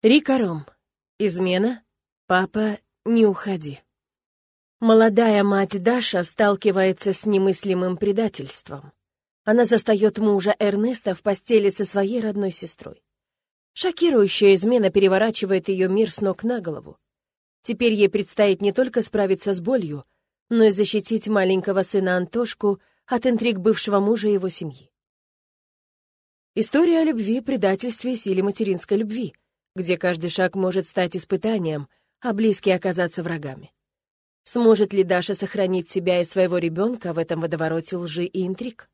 Рика Ром. Измена. Папа, не уходи. Молодая мать Даша сталкивается с немыслимым предательством. Она застает мужа Эрнеста в постели со своей родной сестрой. Шокирующая измена переворачивает ее мир с ног на голову. Теперь ей предстоит не только справиться с болью, но и защитить маленького сына Антошку от интриг бывшего мужа и его семьи. История о любви, предательстве и силе материнской любви — где каждый шаг может стать испытанием, а близкие оказаться врагами. Сможет ли Даша сохранить себя и своего ребенка в этом водовороте лжи и интриг?